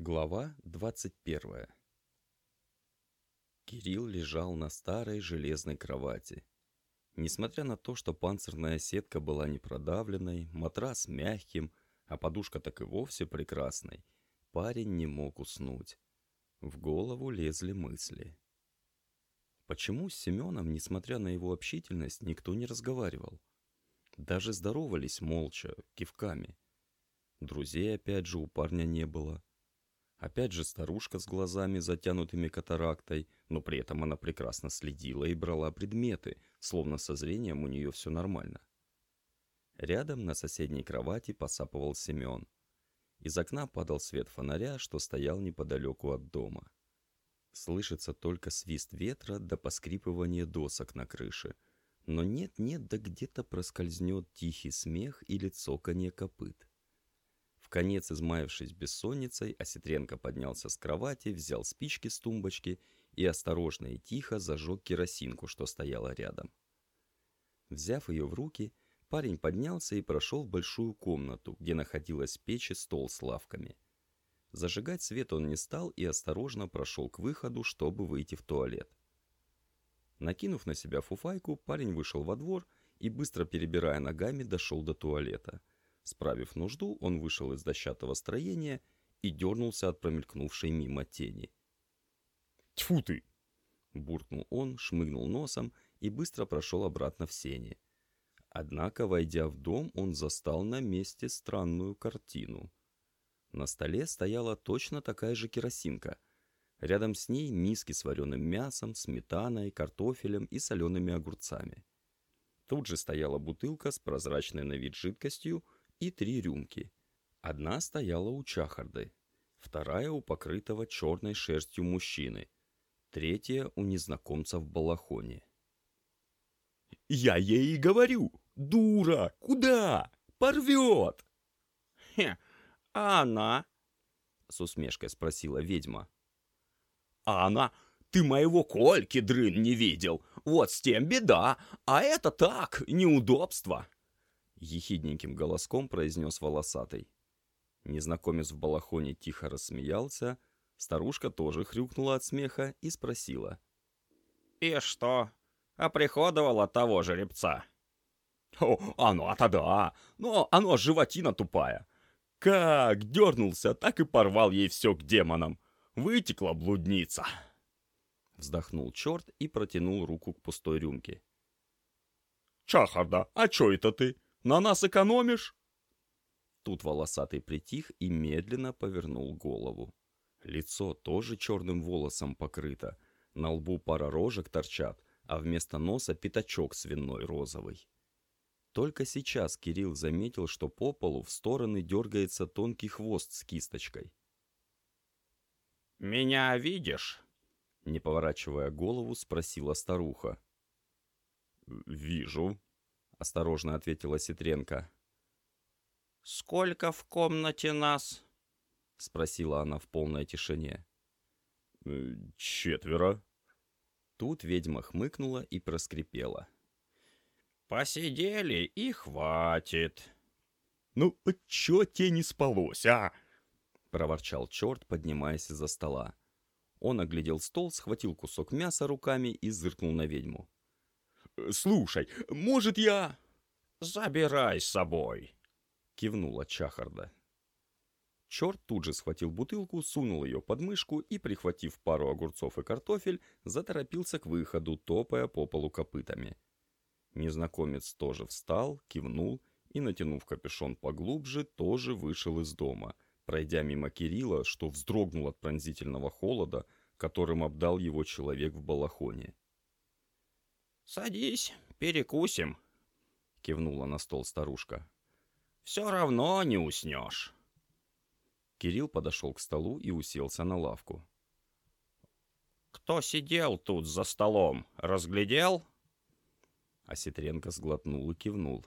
Глава 21 Кирилл лежал на старой железной кровати. Несмотря на то, что панцирная сетка была не продавленной, матрас мягким, а подушка так и вовсе прекрасной, парень не мог уснуть. В голову лезли мысли. Почему с Семеном, несмотря на его общительность, никто не разговаривал? Даже здоровались молча, кивками. Друзей опять же у парня не было. Опять же старушка с глазами, затянутыми катарактой, но при этом она прекрасно следила и брала предметы, словно со зрением у нее все нормально. Рядом на соседней кровати посапывал Семен. Из окна падал свет фонаря, что стоял неподалеку от дома. Слышится только свист ветра до поскрипывания досок на крыше. Но нет-нет, да где-то проскользнет тихий смех или цоканье копыт. В конец измаявшись бессонницей, Осетренко поднялся с кровати, взял спички с тумбочки и осторожно и тихо зажег керосинку, что стояла рядом. Взяв ее в руки, парень поднялся и прошел в большую комнату, где находилась печь и стол с лавками. Зажигать свет он не стал и осторожно прошел к выходу, чтобы выйти в туалет. Накинув на себя фуфайку, парень вышел во двор и, быстро перебирая ногами, дошел до туалета – Справив нужду, он вышел из дощатого строения и дернулся от промелькнувшей мимо тени. «Тьфу ты!» Буркнул он, шмыгнул носом и быстро прошел обратно в сени. Однако, войдя в дом, он застал на месте странную картину. На столе стояла точно такая же керосинка. Рядом с ней миски с вареным мясом, сметаной, картофелем и солеными огурцами. Тут же стояла бутылка с прозрачной на вид жидкостью, и три рюмки. Одна стояла у чахарды, вторая у покрытого черной шерстью мужчины, третья у незнакомца в балахоне. «Я ей и говорю! Дура! Куда? Порвет!» «Хе, а она?» — с усмешкой спросила ведьма. «А она...» Ты моего Кольки, дрын, не видел. Вот с тем беда, а это так, неудобство. — ехидненьким голоском произнес волосатый. Незнакомец в балахоне тихо рассмеялся, старушка тоже хрюкнула от смеха и спросила. «И что, оприходовала того жеребца?» «О, оно-то да, но оно животина тупая. Как дернулся, так и порвал ей все к демонам. Вытекла блудница!» Вздохнул черт и протянул руку к пустой рюмке. «Чахарда, а чё это ты? На нас экономишь?» Тут волосатый притих и медленно повернул голову. Лицо тоже черным волосом покрыто, на лбу пара рожек торчат, а вместо носа пятачок свиной розовый. Только сейчас Кирилл заметил, что по полу в стороны дергается тонкий хвост с кисточкой. «Меня видишь?» Не поворачивая голову, спросила старуха. «Вижу», — осторожно ответила Ситренко. «Сколько в комнате нас?» — спросила она в полной тишине. «Э, «Четверо». Тут ведьма хмыкнула и проскрипела. «Посидели и хватит». «Ну, чё тебе не спалось, а?» — проворчал черт, поднимаясь из-за стола. Он оглядел стол, схватил кусок мяса руками и зыркнул на ведьму. «Слушай, может я...» «Забирай с собой», — кивнула Чахарда. Черт тут же схватил бутылку, сунул ее под мышку и, прихватив пару огурцов и картофель, заторопился к выходу, топая по полу копытами. Незнакомец тоже встал, кивнул и, натянув капюшон поглубже, тоже вышел из дома, пройдя мимо Кирилла, что вздрогнул от пронзительного холода, которым обдал его человек в балахоне. «Садись, перекусим», — кивнула на стол старушка. «Все равно не уснешь». Кирилл подошел к столу и уселся на лавку. «Кто сидел тут за столом, разглядел?» Осетренко сглотнул и кивнул.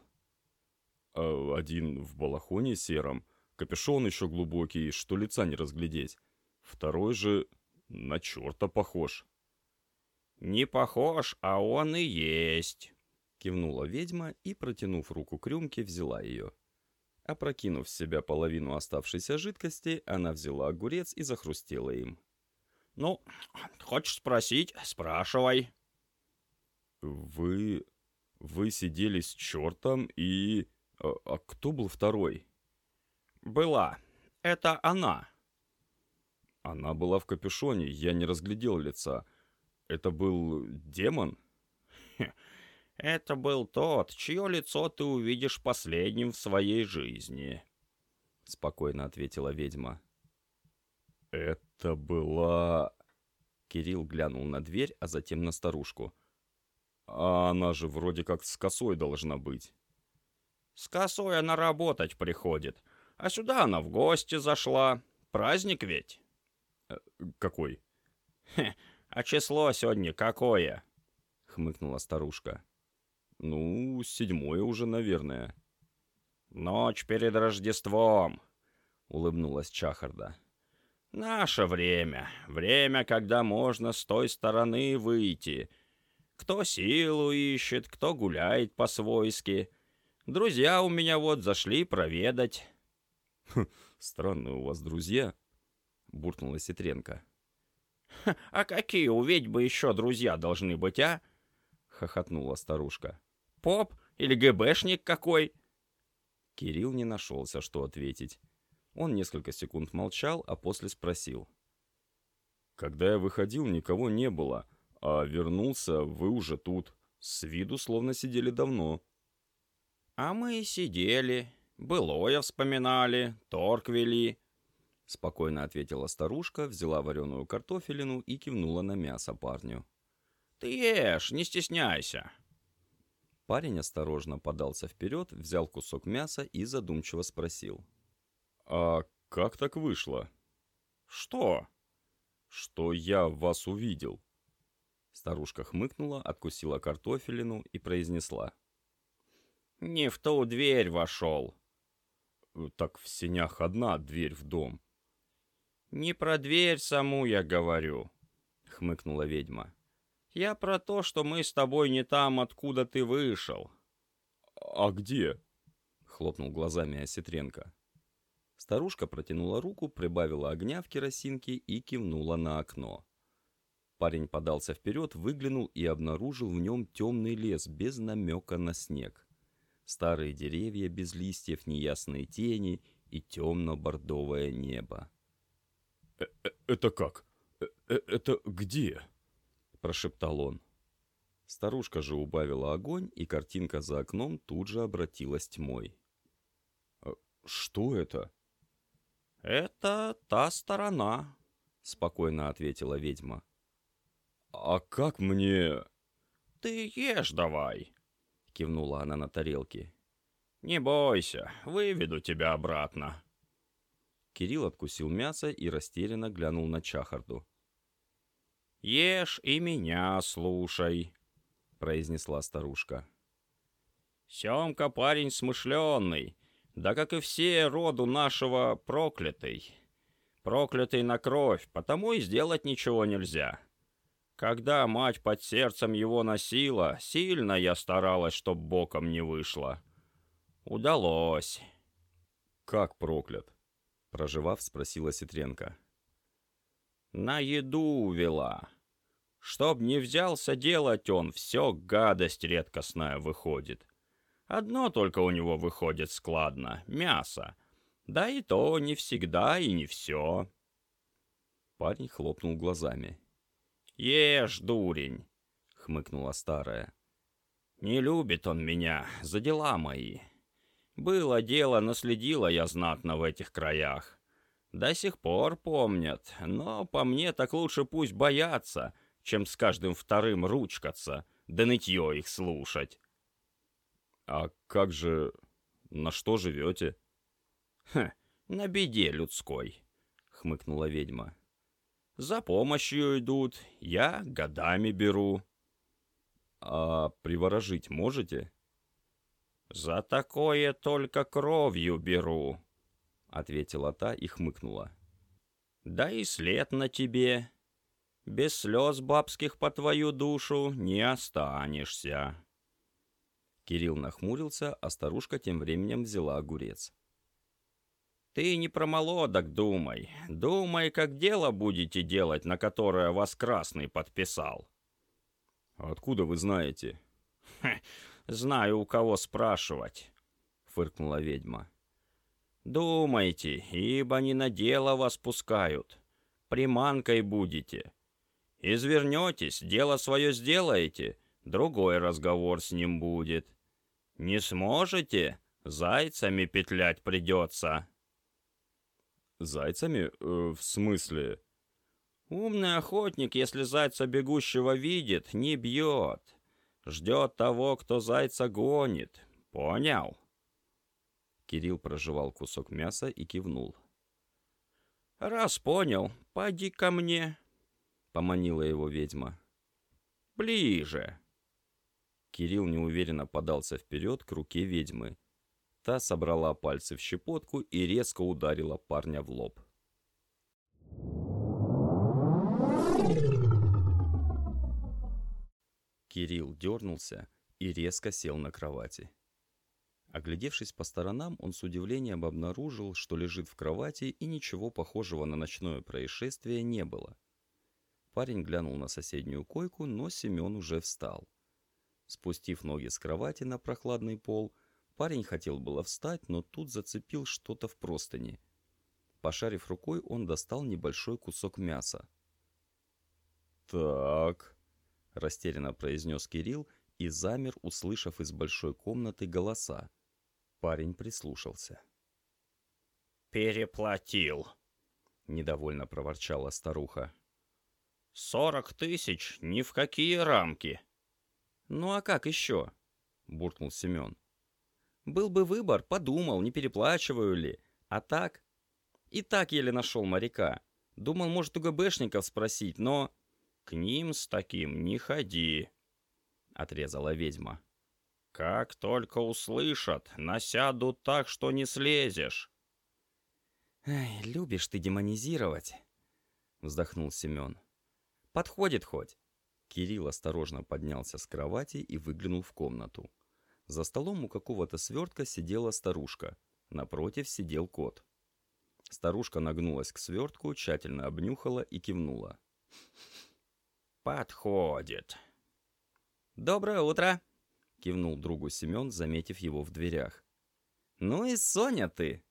«А «Один в балахоне сером, капюшон еще глубокий, что лица не разглядеть. Второй же на черта похож». «Не похож, а он и есть», — кивнула ведьма и, протянув руку к рюмке, взяла ее. Опрокинув в себя половину оставшейся жидкости, она взяла огурец и захрустела им. «Ну, хочешь спросить? Спрашивай». «Вы... вы сидели с чертом и... А, а кто был второй?» «Была. Это она». Она была в капюшоне, я не разглядел лица. Это был демон? Это был тот, чье лицо ты увидишь последним в своей жизни. Спокойно ответила ведьма. Это была... Кирилл глянул на дверь, а затем на старушку. А она же вроде как с косой должна быть. С косой она работать приходит. А сюда она в гости зашла. Праздник ведь. Э, какой? Хе, а число сегодня какое? Хмыкнула старушка. Ну, седьмое уже, наверное. Ночь перед Рождеством, улыбнулась Чахарда. Наше время. Время, когда можно с той стороны выйти. Кто силу ищет, кто гуляет по-свойски. Друзья у меня вот зашли проведать. Странные у вас друзья, буркнула Ситренко. «А какие у ведьмы еще друзья должны быть, а?» — хохотнула старушка. «Поп или ГБшник какой?» Кирилл не нашелся, что ответить. Он несколько секунд молчал, а после спросил. «Когда я выходил, никого не было, а вернулся, вы уже тут. С виду словно сидели давно». «А мы сидели, былое вспоминали, торг вели», — спокойно ответила старушка, взяла вареную картофелину и кивнула на мясо парню. «Ты ешь, не стесняйся». Парень осторожно подался вперед, взял кусок мяса и задумчиво спросил. «А как так вышло?» «Что?» «Что я вас увидел». Старушка хмыкнула, откусила картофелину и произнесла. «Не в ту дверь вошел». «Так в сенях одна дверь в дом». «Не про дверь саму я говорю», — хмыкнула ведьма. «Я про то, что мы с тобой не там, откуда ты вышел». «А где?» — хлопнул глазами Осетренко. Старушка протянула руку, прибавила огня в керосинке и кивнула на окно. Парень подался вперед, выглянул и обнаружил в нем темный лес без намека на снег. Старые деревья без листьев, неясные тени и темно-бордовое небо. «Э -э «Это как? Э Это где?» – прошептал он. Старушка же убавила огонь, и картинка за окном тут же обратилась тьмой. «Э, «Что это?» «Это та сторона», — спокойно ответила ведьма. «А как мне...» «Ты ешь давай», — кивнула она на тарелке. «Не бойся, выведу тебя обратно». Кирилл откусил мясо и растерянно глянул на Чахарду. «Ешь и меня слушай», — произнесла старушка. «Семка парень смышленный, да как и все роду нашего проклятый. Проклятый на кровь, потому и сделать ничего нельзя. Когда мать под сердцем его носила, сильно я старалась, чтоб боком не вышло. Удалось. «Как проклят?» — проживав, спросила Ситренко. «На еду увела. Чтоб не взялся делать он, все гадость редкостная выходит. Одно только у него выходит складно — мясо. Да и то не всегда и не все. Парень хлопнул глазами. «Ешь, дурень!» — хмыкнула старая. «Не любит он меня за дела мои. Было дело, наследила я знатно в этих краях. До сих пор помнят, но по мне так лучше пусть боятся, чем с каждым вторым ручкаться, да нытье их слушать. «А как же... на что живете?» «Хм, на беде людской», — хмыкнула ведьма. «За помощью идут, я годами беру». «А приворожить можете?» «За такое только кровью беру», — ответила та и хмыкнула. «Да и след на тебе. Без слез бабских по твою душу не останешься». Кирилл нахмурился, а старушка тем временем взяла огурец. Ты не про молодок думай. Думай, как дело будете делать, на которое вас Красный подписал. Откуда вы знаете? Знаю, у кого спрашивать, фыркнула ведьма. Думайте, ибо не на дело вас пускают. Приманкой будете. Извернетесь, дело свое сделаете, другой разговор с ним будет. Не сможете, зайцами петлять придется. Зайцами? Э, в смысле? Умный охотник, если зайца бегущего видит, не бьет. Ждет того, кто зайца гонит. Понял? Кирилл прожевал кусок мяса и кивнул. «Раз понял, поди ко мне», — поманила его ведьма. «Ближе». Кирилл неуверенно подался вперед к руке ведьмы. Та собрала пальцы в щепотку и резко ударила парня в лоб. Кирилл дернулся и резко сел на кровати. Оглядевшись по сторонам, он с удивлением обнаружил, что лежит в кровати и ничего похожего на ночное происшествие не было. Парень глянул на соседнюю койку, но Семен уже встал. Спустив ноги с кровати на прохладный пол, парень хотел было встать, но тут зацепил что-то в простыни. Пошарив рукой, он достал небольшой кусок мяса. «Так», — растерянно произнес Кирилл и замер, услышав из большой комнаты голоса. Парень прислушался. «Переплатил», — недовольно проворчала старуха. «Сорок тысяч ни в какие рамки». «Ну а как еще?» — буркнул Семен. «Был бы выбор, подумал, не переплачиваю ли. А так?» «И так еле нашел моряка. Думал, может, у ГБшников спросить, но...» «К ним с таким не ходи», — отрезала ведьма. «Как только услышат, насядут так, что не слезешь». «Ай, любишь ты демонизировать», — вздохнул Семен. «Подходит хоть». Кирилл осторожно поднялся с кровати и выглянул в комнату. За столом у какого-то свертка сидела старушка. Напротив сидел кот. Старушка нагнулась к свертку, тщательно обнюхала и кивнула. «Подходит». «Доброе утро!» — кивнул другу Семен, заметив его в дверях. «Ну и Соня ты!»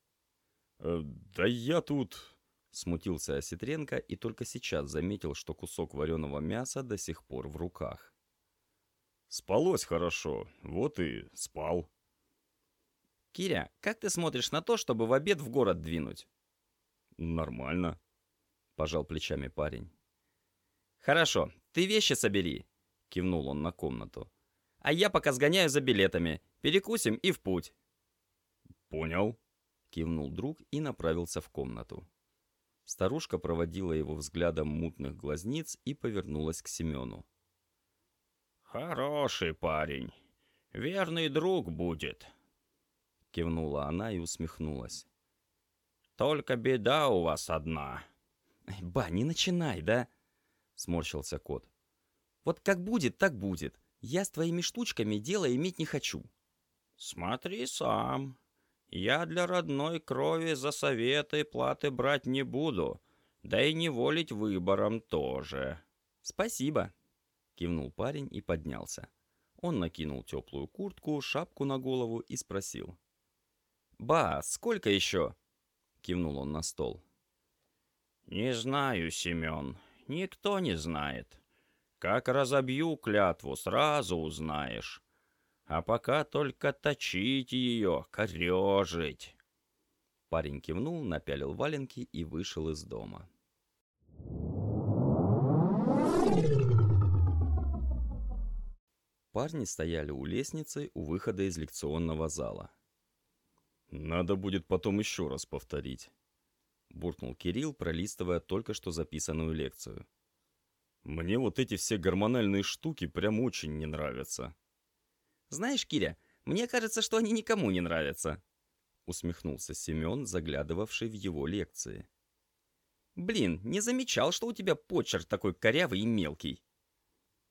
э, «Да я тут...» Смутился Осетренко и только сейчас заметил, что кусок вареного мяса до сих пор в руках. «Спалось хорошо, вот и спал». «Киря, как ты смотришь на то, чтобы в обед в город двинуть?» «Нормально», — пожал плечами парень. «Хорошо, ты вещи собери», — кивнул он на комнату. «А я пока сгоняю за билетами, перекусим и в путь». «Понял», — кивнул друг и направился в комнату. Старушка проводила его взглядом мутных глазниц и повернулась к Семену. «Хороший парень. Верный друг будет», — кивнула она и усмехнулась. «Только беда у вас одна». «Ба, не начинай, да?» — сморщился кот. «Вот как будет, так будет. Я с твоими штучками дело иметь не хочу». «Смотри сам», я для родной крови за советы платы брать не буду, да и не волить выбором тоже. Спасибо, кивнул парень и поднялся. Он накинул теплую куртку, шапку на голову и спросил. «Ба, сколько еще?» Кивнул он на стол. «Не знаю, Семен, никто не знает. Как разобью клятву, сразу узнаешь а пока только точить ее, корежить. Парень кивнул, напялил валенки и вышел из дома. Парни стояли у лестницы у выхода из лекционного зала. «Надо будет потом еще раз повторить», — буркнул Кирилл, пролистывая только что записанную лекцию. «Мне вот эти все гормональные штуки прям очень не нравятся». Знаешь, Киря, мне кажется, что они никому не нравятся. Усмехнулся Семен, заглядывавший в его лекции. Блин, не замечал, что у тебя почерк такой корявый и мелкий.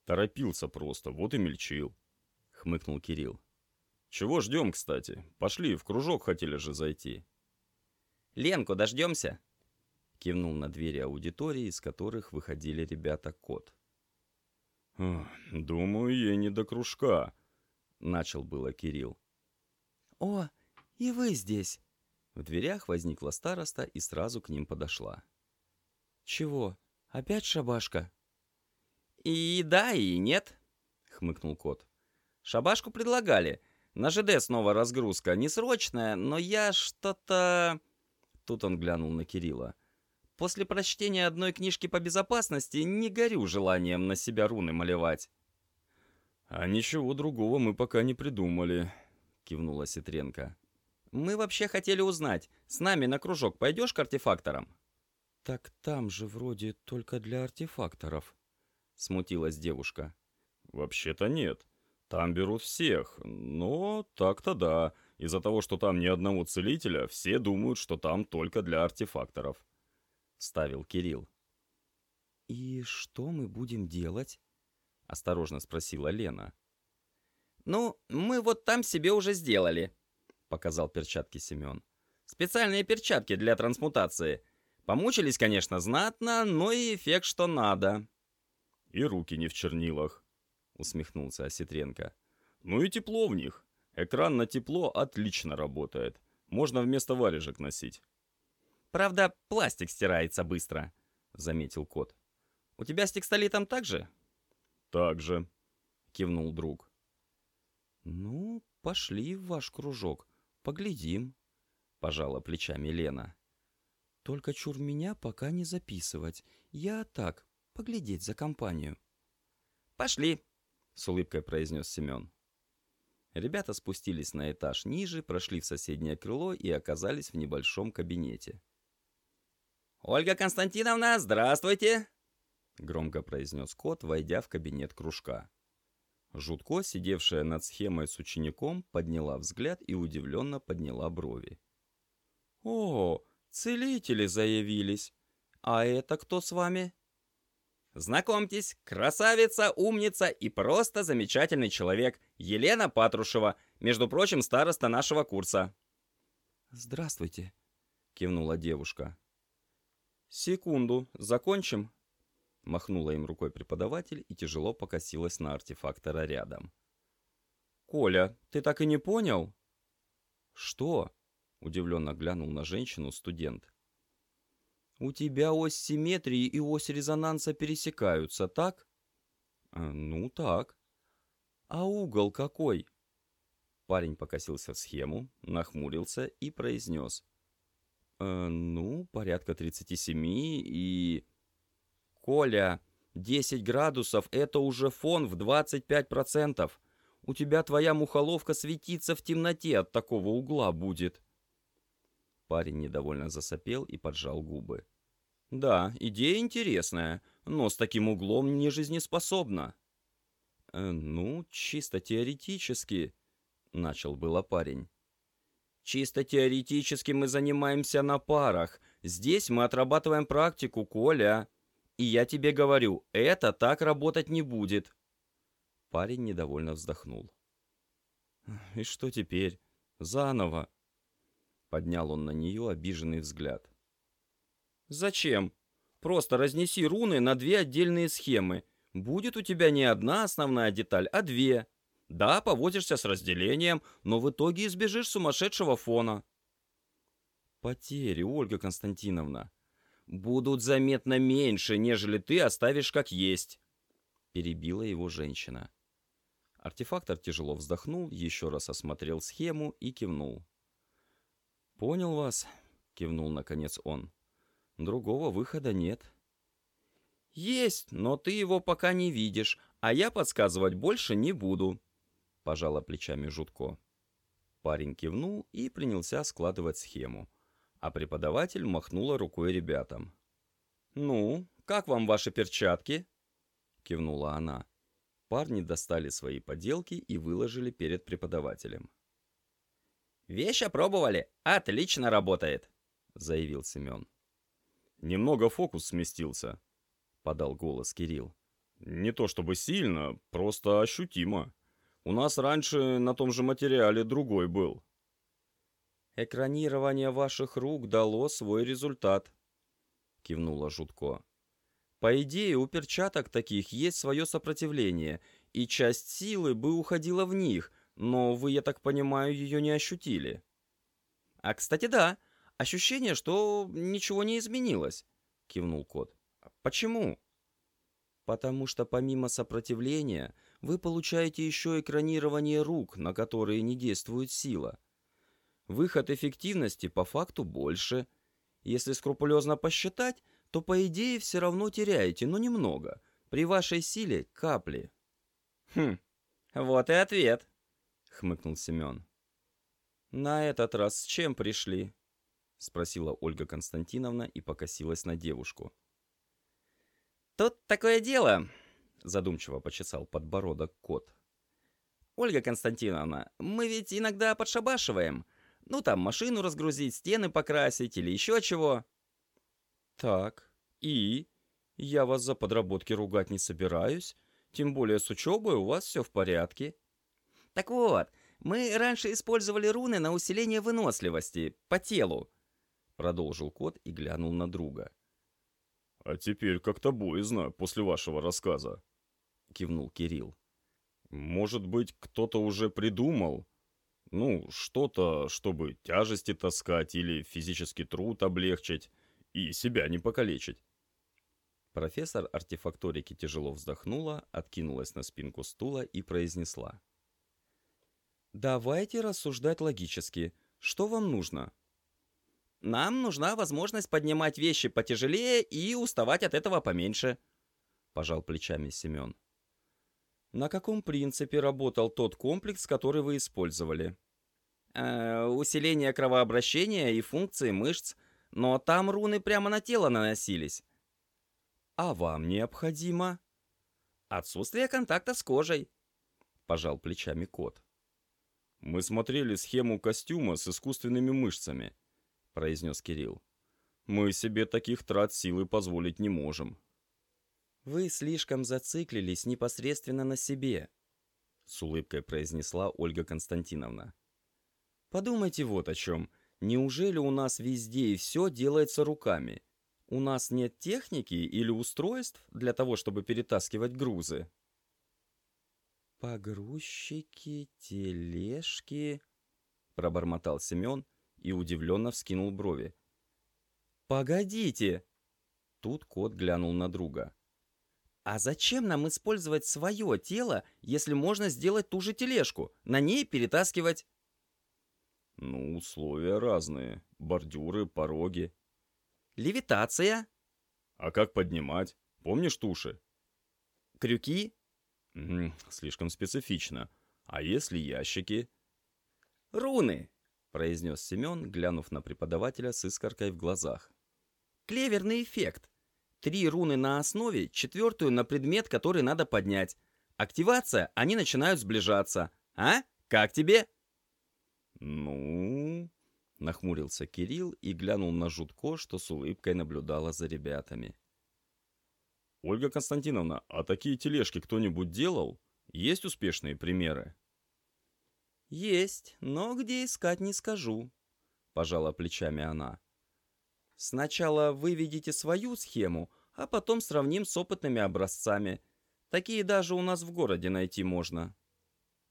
Торопился просто, вот и мельчил. Хмыкнул Кирилл. Чего ждем, кстати? Пошли, в кружок хотели же зайти. Ленку дождемся?» Кивнул на двери аудитории, из которых выходили ребята кот. «Думаю, ей не до кружка», — начал было Кирилл. «О, и вы здесь!» В дверях возникла староста и сразу к ним подошла. «Чего? Опять шабашка?» «И да, и нет», — хмыкнул кот. «Шабашку предлагали. На ЖД снова разгрузка. Не срочная, но я что-то...» Тут он глянул на Кирилла. «После прочтения одной книжки по безопасности не горю желанием на себя руны малевать». «А ничего другого мы пока не придумали», — кивнула Ситренко. «Мы вообще хотели узнать, с нами на кружок пойдешь к артефакторам?» «Так там же вроде только для артефакторов», — смутилась девушка. «Вообще-то нет. Там берут всех. Но так-то да. Из-за того, что там ни одного целителя, все думают, что там только для артефакторов», — ставил Кирилл. «И что мы будем делать?» — осторожно спросила Лена. «Ну, мы вот там себе уже сделали», — показал перчатки Семен. «Специальные перчатки для трансмутации. Помучились, конечно, знатно, но и эффект что надо». «И руки не в чернилах», — усмехнулся Осетренко. «Ну и тепло в них. Экран на тепло отлично работает. Можно вместо варежек носить». «Правда, пластик стирается быстро», — заметил кот. «У тебя с текстолитом так же?» «Так же», — кивнул друг. «Ну, пошли в ваш кружок. Поглядим», — пожала плечами Лена. «Только чур меня пока не записывать. Я так, поглядеть за компанию». «Пошли», — с улыбкой произнес Семен. Ребята спустились на этаж ниже, прошли в соседнее крыло и оказались в небольшом кабинете. «Ольга Константиновна, здравствуйте!» Громко произнес кот, войдя в кабинет кружка. Жутко, сидевшая над схемой с учеником, подняла взгляд и удивленно подняла брови. «О, целители заявились! А это кто с вами?» «Знакомьтесь, красавица, умница и просто замечательный человек, Елена Патрушева, между прочим, староста нашего курса». «Здравствуйте», — кивнула девушка. «Секунду, закончим?» Махнула им рукой преподаватель и тяжело покосилась на артефактора рядом. «Коля, ты так и не понял?» «Что?» — удивленно глянул на женщину студент. «У тебя ось симметрии и ось резонанса пересекаются, так?» «Э, «Ну, так». «А угол какой?» Парень покосился в схему, нахмурился и произнес. «Э, «Ну, порядка 37 и...» «Коля, 10 градусов — это уже фон в 25%. У тебя твоя мухоловка светиться в темноте от такого угла будет». Парень недовольно засопел и поджал губы. «Да, идея интересная, но с таким углом не жизнеспособна». «Э, «Ну, чисто теоретически», — начал было парень. «Чисто теоретически мы занимаемся на парах. Здесь мы отрабатываем практику, Коля», и я тебе говорю, это так работать не будет. Парень недовольно вздохнул. И что теперь? Заново. Поднял он на нее обиженный взгляд. Зачем? Просто разнеси руны на две отдельные схемы. Будет у тебя не одна основная деталь, а две. Да, повозишься с разделением, но в итоге избежишь сумасшедшего фона. Потери, Ольга Константиновна будут заметно меньше, нежели ты оставишь как есть», — перебила его женщина. Артефактор тяжело вздохнул, еще раз осмотрел схему и кивнул. «Понял вас», — кивнул наконец он. «Другого выхода нет». «Есть, но ты его пока не видишь, а я подсказывать больше не буду», — пожала плечами Жутко. Парень кивнул и принялся складывать схему а преподаватель махнула рукой ребятам. «Ну, как вам ваши перчатки?» — кивнула она. Парни достали свои поделки и выложили перед преподавателем. «Вещь опробовали, отлично работает», — заявил Семен. «Немного фокус сместился», — подал голос Кирилл. «Не то чтобы сильно, просто ощутимо. У нас раньше на том же материале другой был». Экранирование ваших рук дало свой результат, кивнула Жутко. По идее, у перчаток таких есть свое сопротивление, и часть силы бы уходила в них, но вы, я так понимаю, ее не ощутили. А, кстати, да, ощущение, что ничего не изменилось, кивнул кот. Почему? Потому что помимо сопротивления, вы получаете еще экранирование рук, на которые не действует сила. Выход эффективности по факту больше. Если скрупулезно посчитать, то по идее все равно теряете, но немного. При вашей силе капли. Хм, вот и ответ, хмыкнул Семен. На этот раз с чем пришли? Спросила Ольга Константиновна и покосилась на девушку. Тут такое дело, задумчиво почесал подбородок кот. Ольга Константиновна, мы ведь иногда подшабашиваем. Ну, там машину разгрузить, стены покрасить или еще чего. Так, и? Я вас за подработки ругать не собираюсь, тем более с учебой у вас все в порядке. Так вот, мы раньше использовали руны на усиление выносливости, по телу. Продолжил кот и глянул на друга. А теперь как-то боязно после вашего рассказа. Кивнул Кирилл. Может быть, кто-то уже придумал, ну, что-то, чтобы тяжести таскать или физический труд облегчить и себя не покалечить. Профессор артефакторики тяжело вздохнула, откинулась на спинку стула и произнесла. «Давайте рассуждать логически. Что вам нужно?» «Нам нужна возможность поднимать вещи потяжелее и уставать от этого поменьше», – пожал плечами Семен. На каком принципе работал тот комплекс, который вы использовали? Э, усиление кровообращения и функции мышц, но там руны прямо на тело наносились. А вам необходимо? Отсутствие контакта с кожей, пожал плечами кот. Мы смотрели схему костюма с искусственными мышцами, произнес Кирилл. Мы себе таких трат силы позволить не можем. «Вы слишком зациклились непосредственно на себе», — с улыбкой произнесла Ольга Константиновна. «Подумайте вот о чем. Неужели у нас везде и все делается руками? У нас нет техники или устройств для того, чтобы перетаскивать грузы?» «Погрузчики, тележки...» — пробормотал Семен и удивленно вскинул брови. «Погодите!» Тут кот глянул на друга. А зачем нам использовать свое тело, если можно сделать ту же тележку, на ней перетаскивать? Ну, условия разные. Бордюры, пороги. Левитация. А как поднимать? Помнишь туши? Крюки? М слишком специфично. А если ящики? Руны, произнес Семен, глянув на преподавателя с искоркой в глазах. Клеверный эффект. Три руны на основе, четвертую на предмет, который надо поднять. Активация, они начинают сближаться. А? Как тебе? Ну... Нахмурился Кирилл и глянул на Жутко, что с улыбкой наблюдала за ребятами. «Ольга Константиновна, а такие тележки кто-нибудь делал? Есть успешные примеры?» «Есть, но где искать не скажу», — пожала плечами она. Сначала выведите свою схему, а потом сравним с опытными образцами. Такие даже у нас в городе найти можно.